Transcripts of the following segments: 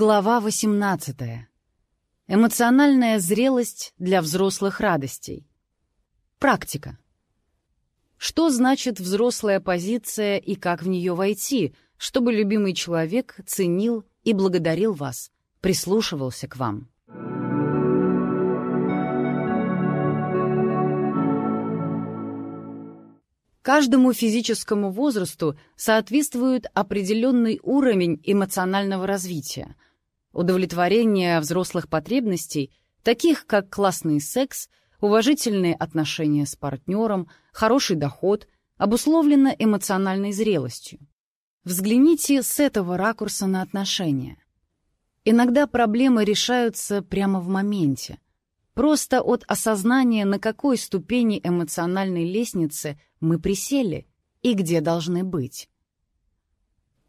Глава 18. Эмоциональная зрелость для взрослых радостей. Практика. Что значит взрослая позиция и как в нее войти, чтобы любимый человек ценил и благодарил вас, прислушивался к вам? Каждому физическому возрасту соответствует определенный уровень эмоционального развития, удовлетворение взрослых потребностей, таких как классный секс, уважительные отношения с партнером, хороший доход, обусловлено эмоциональной зрелостью. Взгляните с этого ракурса на отношения. Иногда проблемы решаются прямо в моменте – Просто от осознания, на какой ступени эмоциональной лестницы мы присели и где должны быть.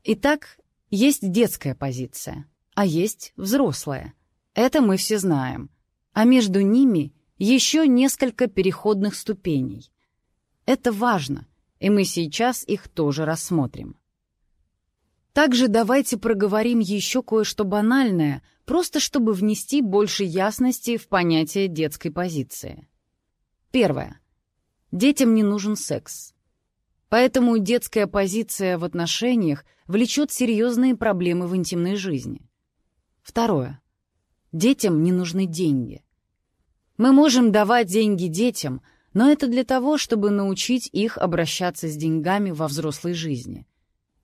Итак, есть детская позиция, а есть взрослая. Это мы все знаем. А между ними еще несколько переходных ступеней. Это важно, и мы сейчас их тоже рассмотрим. Также давайте проговорим еще кое-что банальное, просто чтобы внести больше ясности в понятие детской позиции. Первое. Детям не нужен секс. Поэтому детская позиция в отношениях влечет серьезные проблемы в интимной жизни. Второе. Детям не нужны деньги. Мы можем давать деньги детям, но это для того, чтобы научить их обращаться с деньгами во взрослой жизни.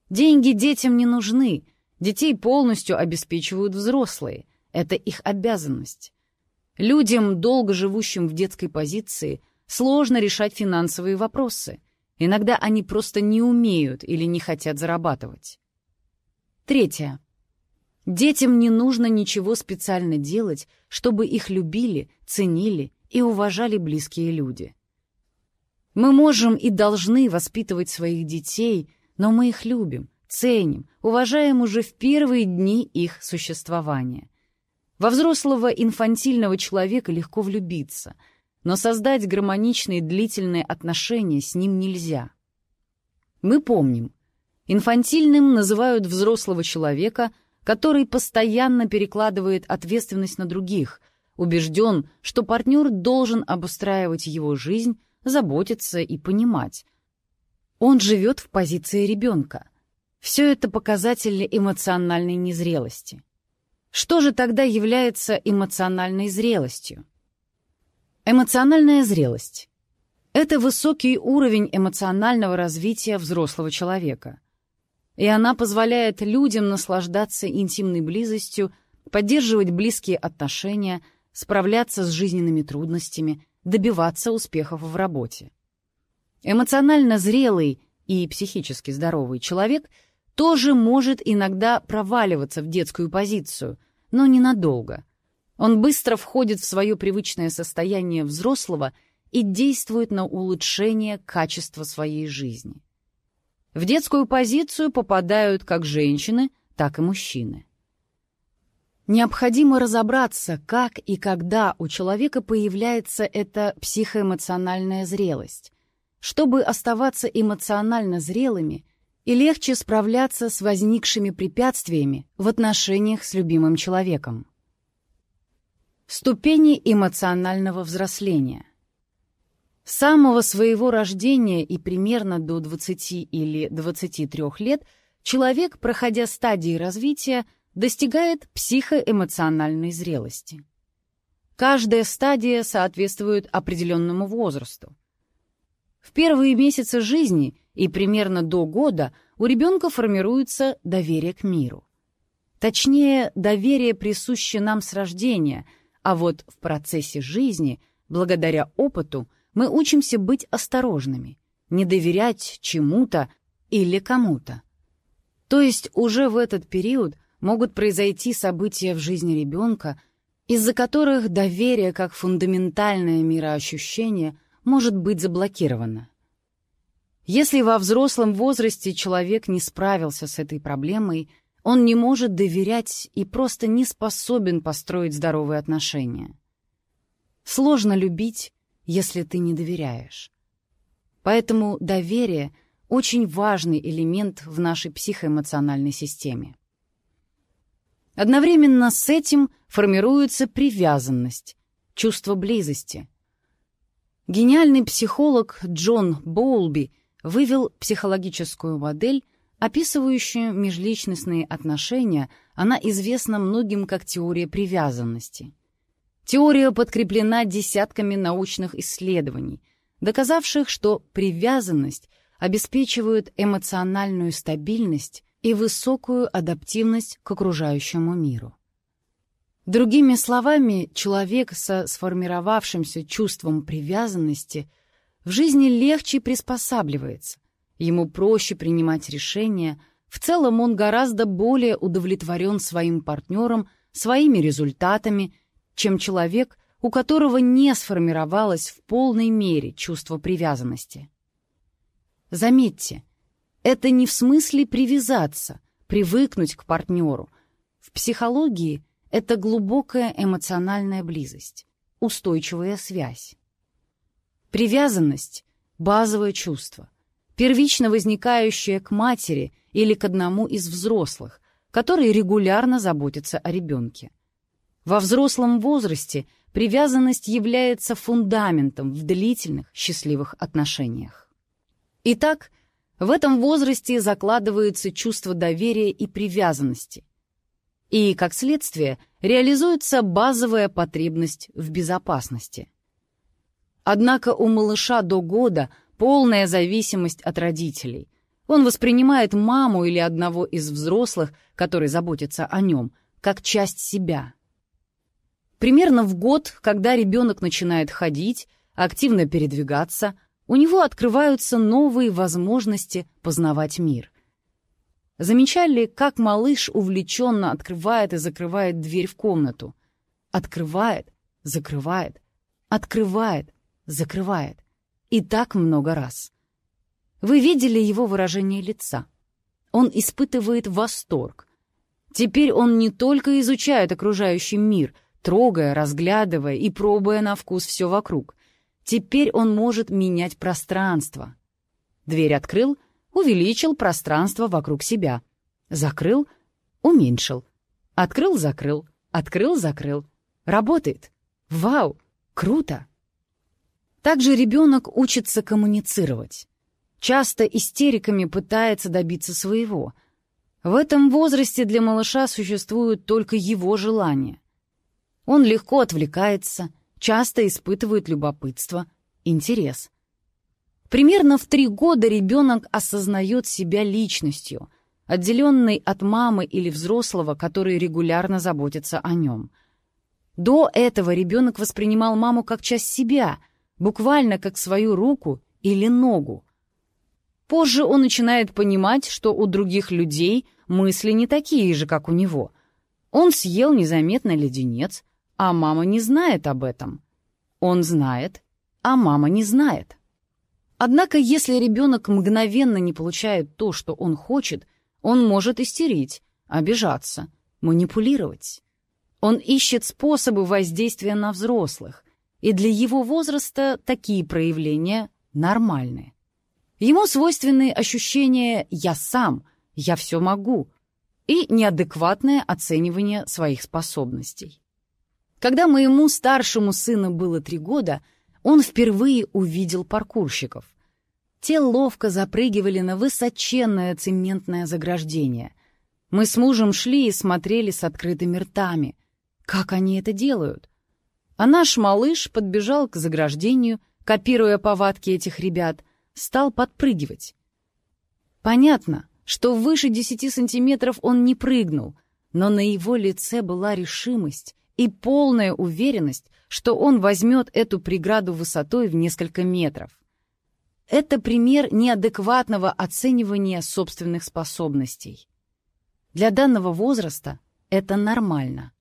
Деньги детям не нужны. Детей полностью обеспечивают взрослые. Это их обязанность. Людям, долго живущим в детской позиции, сложно решать финансовые вопросы. Иногда они просто не умеют или не хотят зарабатывать. Третье. Детям не нужно ничего специально делать, чтобы их любили, ценили и уважали близкие люди. Мы можем и должны воспитывать своих детей но мы их любим, ценим, уважаем уже в первые дни их существования. Во взрослого инфантильного человека легко влюбиться, но создать гармоничные длительные отношения с ним нельзя. Мы помним, инфантильным называют взрослого человека, который постоянно перекладывает ответственность на других, убежден, что партнер должен обустраивать его жизнь, заботиться и понимать, он живет в позиции ребенка. Все это показатели эмоциональной незрелости. Что же тогда является эмоциональной зрелостью? Эмоциональная зрелость — это высокий уровень эмоционального развития взрослого человека. И она позволяет людям наслаждаться интимной близостью, поддерживать близкие отношения, справляться с жизненными трудностями, добиваться успехов в работе. Эмоционально зрелый и психически здоровый человек тоже может иногда проваливаться в детскую позицию, но ненадолго. Он быстро входит в свое привычное состояние взрослого и действует на улучшение качества своей жизни. В детскую позицию попадают как женщины, так и мужчины. Необходимо разобраться, как и когда у человека появляется эта психоэмоциональная зрелость, чтобы оставаться эмоционально зрелыми и легче справляться с возникшими препятствиями в отношениях с любимым человеком. Ступени эмоционального взросления. С самого своего рождения и примерно до 20 или 23 лет человек, проходя стадии развития, достигает психоэмоциональной зрелости. Каждая стадия соответствует определенному возрасту. В первые месяцы жизни и примерно до года у ребенка формируется доверие к миру. Точнее, доверие присуще нам с рождения, а вот в процессе жизни, благодаря опыту, мы учимся быть осторожными, не доверять чему-то или кому-то. То есть уже в этот период могут произойти события в жизни ребенка, из-за которых доверие как фундаментальное мироощущение может быть заблокировано. Если во взрослом возрасте человек не справился с этой проблемой, он не может доверять и просто не способен построить здоровые отношения. Сложно любить, если ты не доверяешь. Поэтому доверие — очень важный элемент в нашей психоэмоциональной системе. Одновременно с этим формируется привязанность, чувство близости. Гениальный психолог Джон Боулби вывел психологическую модель, описывающую межличностные отношения, она известна многим как теория привязанности. Теория подкреплена десятками научных исследований, доказавших, что привязанность обеспечивает эмоциональную стабильность и высокую адаптивность к окружающему миру. Другими словами, человек со сформировавшимся чувством привязанности в жизни легче приспосабливается, ему проще принимать решения, в целом он гораздо более удовлетворен своим партнером, своими результатами, чем человек, у которого не сформировалось в полной мере чувство привязанности. Заметьте, это не в смысле привязаться, привыкнуть к партнеру. В психологии – это глубокая эмоциональная близость, устойчивая связь. Привязанность — базовое чувство, первично возникающее к матери или к одному из взрослых, который регулярно заботится о ребенке. Во взрослом возрасте привязанность является фундаментом в длительных счастливых отношениях. Итак, в этом возрасте закладывается чувство доверия и привязанности — и, как следствие, реализуется базовая потребность в безопасности. Однако у малыша до года полная зависимость от родителей. Он воспринимает маму или одного из взрослых, который заботится о нем, как часть себя. Примерно в год, когда ребенок начинает ходить, активно передвигаться, у него открываются новые возможности познавать мир. Замечали, как малыш увлеченно открывает и закрывает дверь в комнату? Открывает, закрывает, открывает, закрывает. И так много раз. Вы видели его выражение лица. Он испытывает восторг. Теперь он не только изучает окружающий мир, трогая, разглядывая и пробуя на вкус все вокруг. Теперь он может менять пространство. Дверь открыл — увеличил пространство вокруг себя. Закрыл, уменьшил. Открыл, закрыл, открыл, закрыл. Работает. Вау, круто. Также ребенок учится коммуницировать. Часто истериками пытается добиться своего. В этом возрасте для малыша существуют только его желания. Он легко отвлекается, часто испытывает любопытство, интерес. Примерно в три года ребенок осознает себя личностью, отделенной от мамы или взрослого, который регулярно заботится о нем. До этого ребенок воспринимал маму как часть себя, буквально как свою руку или ногу. Позже он начинает понимать, что у других людей мысли не такие же, как у него. Он съел незаметно леденец, а мама не знает об этом. Он знает, а мама не знает. Однако, если ребенок мгновенно не получает то, что он хочет, он может истерить, обижаться, манипулировать. Он ищет способы воздействия на взрослых, и для его возраста такие проявления нормальны. Ему свойственны ощущения «я сам», «я все могу» и неадекватное оценивание своих способностей. Когда моему старшему сыну было три года — он впервые увидел паркурщиков. Те ловко запрыгивали на высоченное цементное заграждение. Мы с мужем шли и смотрели с открытыми ртами. Как они это делают? А наш малыш подбежал к заграждению, копируя повадки этих ребят, стал подпрыгивать. Понятно, что выше десяти сантиметров он не прыгнул, но на его лице была решимость и полная уверенность, что он возьмет эту преграду высотой в несколько метров. Это пример неадекватного оценивания собственных способностей. Для данного возраста это нормально.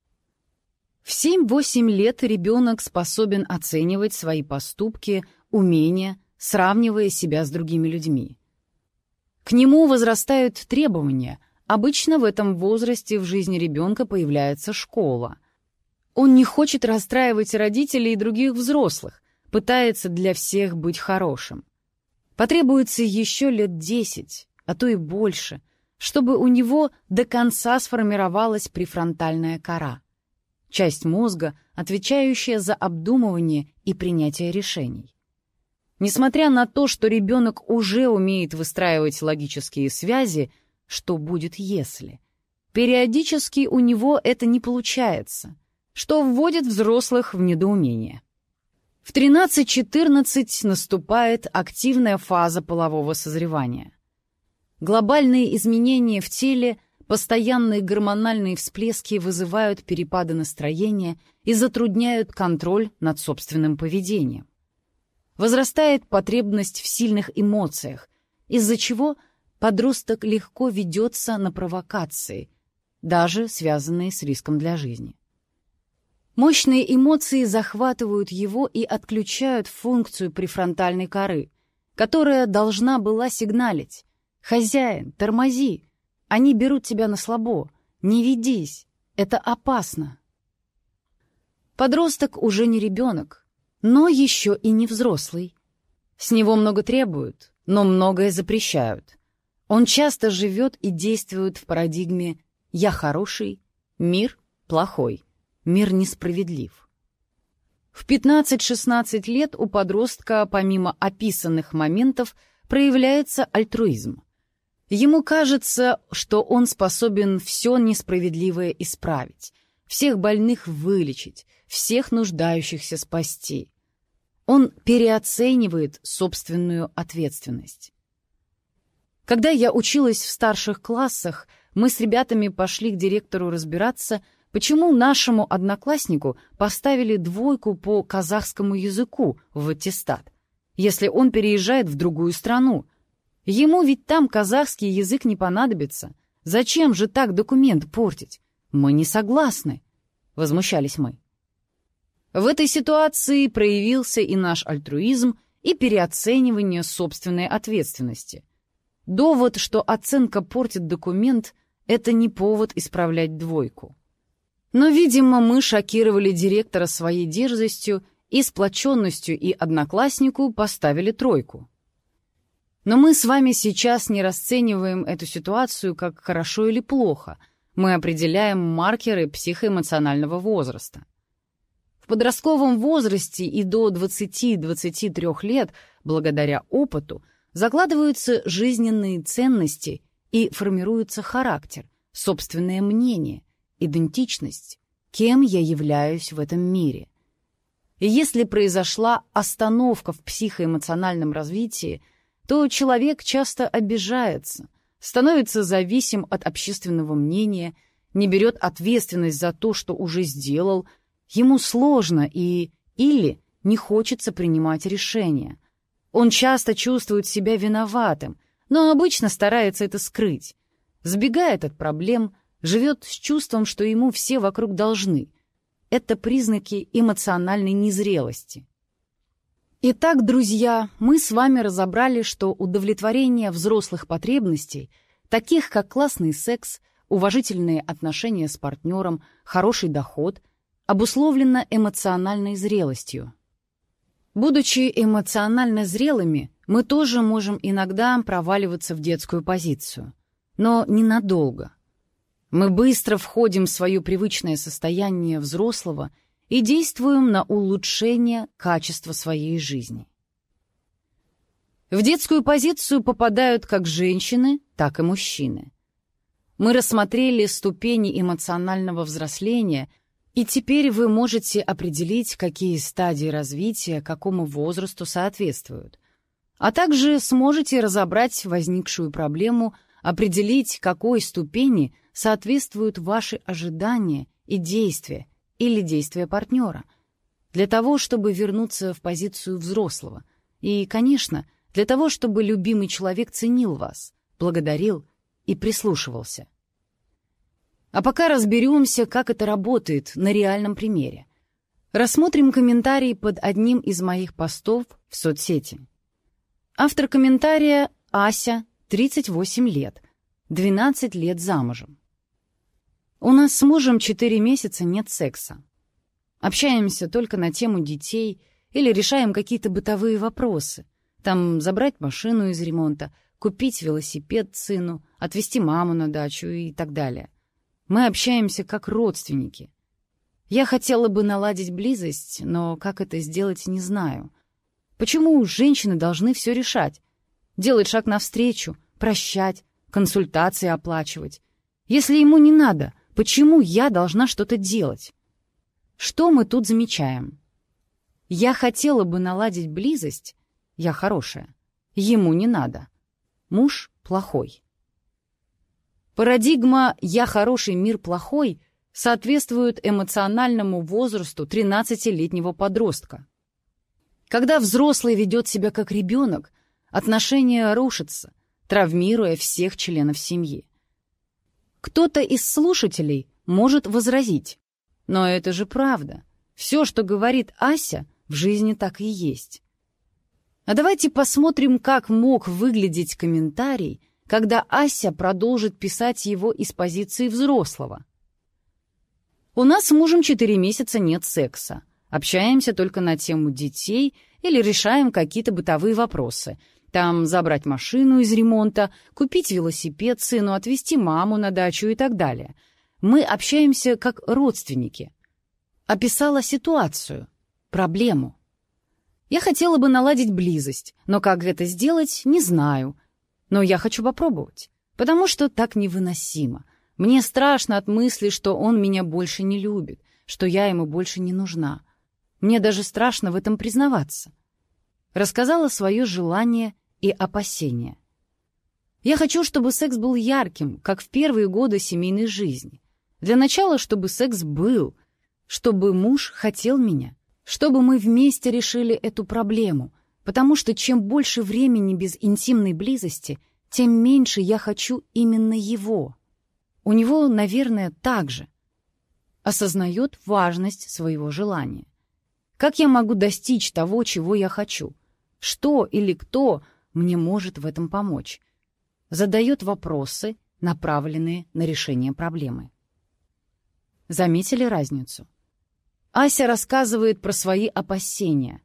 В 7-8 лет ребенок способен оценивать свои поступки, умения, сравнивая себя с другими людьми. К нему возрастают требования. Обычно в этом возрасте в жизни ребенка появляется школа. Он не хочет расстраивать родителей и других взрослых, пытается для всех быть хорошим. Потребуется еще лет десять, а то и больше, чтобы у него до конца сформировалась префронтальная кора, часть мозга, отвечающая за обдумывание и принятие решений. Несмотря на то, что ребенок уже умеет выстраивать логические связи, что будет если? Периодически у него это не получается, что вводит взрослых в недоумение. В 13-14 наступает активная фаза полового созревания. Глобальные изменения в теле, постоянные гормональные всплески вызывают перепады настроения и затрудняют контроль над собственным поведением. Возрастает потребность в сильных эмоциях, из-за чего подросток легко ведется на провокации, даже связанные с риском для жизни. Мощные эмоции захватывают его и отключают функцию префронтальной коры, которая должна была сигналить. «Хозяин, тормози! Они берут тебя на слабо! Не ведись! Это опасно!» Подросток уже не ребенок, но еще и не взрослый. С него много требуют, но многое запрещают. Он часто живет и действует в парадигме «я хороший», «мир плохой». Мир несправедлив. В 15-16 лет у подростка, помимо описанных моментов, проявляется альтруизм. Ему кажется, что он способен все несправедливое исправить, всех больных вылечить, всех нуждающихся спасти. Он переоценивает собственную ответственность. Когда я училась в старших классах, мы с ребятами пошли к директору разбираться, Почему нашему однокласснику поставили двойку по казахскому языку в аттестат, если он переезжает в другую страну? Ему ведь там казахский язык не понадобится. Зачем же так документ портить? Мы не согласны, — возмущались мы. В этой ситуации проявился и наш альтруизм, и переоценивание собственной ответственности. Довод, что оценка портит документ, — это не повод исправлять двойку. Но, видимо, мы шокировали директора своей дерзостью и сплоченностью, и однокласснику поставили тройку. Но мы с вами сейчас не расцениваем эту ситуацию как хорошо или плохо. Мы определяем маркеры психоэмоционального возраста. В подростковом возрасте и до 20-23 лет, благодаря опыту, закладываются жизненные ценности и формируется характер, собственное мнение, идентичность, кем я являюсь в этом мире. И если произошла остановка в психоэмоциональном развитии, то человек часто обижается, становится зависим от общественного мнения, не берет ответственность за то, что уже сделал, ему сложно и или не хочется принимать решения. Он часто чувствует себя виноватым, но обычно старается это скрыть, сбегает от проблем, живет с чувством, что ему все вокруг должны. Это признаки эмоциональной незрелости. Итак, друзья, мы с вами разобрали, что удовлетворение взрослых потребностей, таких как классный секс, уважительные отношения с партнером, хороший доход, обусловлено эмоциональной зрелостью. Будучи эмоционально зрелыми, мы тоже можем иногда проваливаться в детскую позицию, но ненадолго. Мы быстро входим в свое привычное состояние взрослого и действуем на улучшение качества своей жизни. В детскую позицию попадают как женщины, так и мужчины. Мы рассмотрели ступени эмоционального взросления, и теперь вы можете определить, какие стадии развития какому возрасту соответствуют, а также сможете разобрать возникшую проблему, определить, какой ступени – соответствуют ваши ожидания и действия или действия партнера, для того, чтобы вернуться в позицию взрослого. И, конечно, для того, чтобы любимый человек ценил вас, благодарил и прислушивался. А пока разберемся, как это работает на реальном примере. Рассмотрим комментарий под одним из моих постов в соцсети. Автор комментария — Ася, 38 лет, 12 лет замужем. У нас с мужем четыре месяца нет секса. Общаемся только на тему детей или решаем какие-то бытовые вопросы. Там забрать машину из ремонта, купить велосипед сыну, отвезти маму на дачу и так далее. Мы общаемся как родственники. Я хотела бы наладить близость, но как это сделать, не знаю. Почему женщины должны все решать? Делать шаг навстречу, прощать, консультации оплачивать. Если ему не надо, почему я должна что-то делать? Что мы тут замечаем? Я хотела бы наладить близость, я хорошая. Ему не надо. Муж плохой. Парадигма «я хороший, мир плохой» соответствует эмоциональному возрасту 13-летнего подростка. Когда взрослый ведет себя как ребенок, отношения рушатся, травмируя всех членов семьи. Кто-то из слушателей может возразить, но это же правда. Все, что говорит Ася, в жизни так и есть. А давайте посмотрим, как мог выглядеть комментарий, когда Ася продолжит писать его из позиции взрослого. У нас с мужем четыре месяца нет секса. Общаемся только на тему детей или решаем какие-то бытовые вопросы. Там забрать машину из ремонта, купить велосипед сыну, отвезти маму на дачу и так далее. Мы общаемся как родственники. Описала ситуацию, проблему. Я хотела бы наладить близость, но как это сделать, не знаю. Но я хочу попробовать, потому что так невыносимо. Мне страшно от мысли, что он меня больше не любит, что я ему больше не нужна. Мне даже страшно в этом признаваться. Рассказала свое желание и опасения. Я хочу, чтобы секс был ярким, как в первые годы семейной жизни. Для начала, чтобы секс был, чтобы муж хотел меня — чтобы мы вместе решили эту проблему, потому что чем больше времени без интимной близости, тем меньше я хочу именно его. У него, наверное, так же. Осознает важность своего желания. Как я могу достичь того, чего я хочу? Что или кто мне может в этом помочь? Задает вопросы, направленные на решение проблемы. Заметили разницу? Ася рассказывает про свои опасения.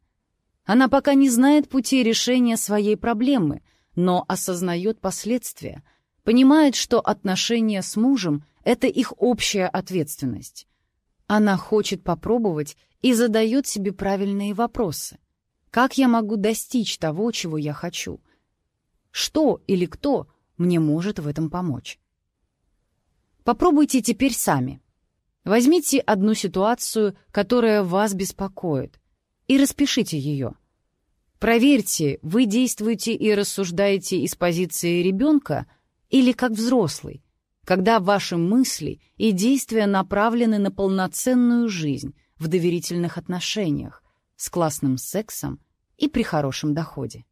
Она пока не знает пути решения своей проблемы, но осознает последствия, понимает, что отношения с мужем — это их общая ответственность. Она хочет попробовать и задает себе правильные вопросы. Как я могу достичь того, чего я хочу? Что или кто мне может в этом помочь? Попробуйте теперь сами. Возьмите одну ситуацию, которая вас беспокоит, и распишите ее. Проверьте, вы действуете и рассуждаете из позиции ребенка или как взрослый, когда ваши мысли и действия направлены на полноценную жизнь в доверительных отношениях, с классным сексом и при хорошем доходе.